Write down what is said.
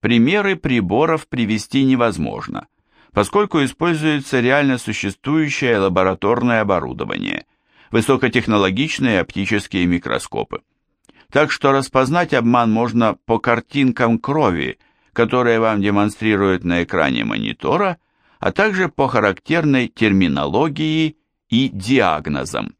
примеры приборов привести невозможно, поскольку используется реально существующее лабораторное оборудование, высокотехнологичные оптические микроскопы. Так что распознать обман можно по картинкам крови, которые вам демонстрируют на экране монитора, а также по характерной терминологии и диагнозам.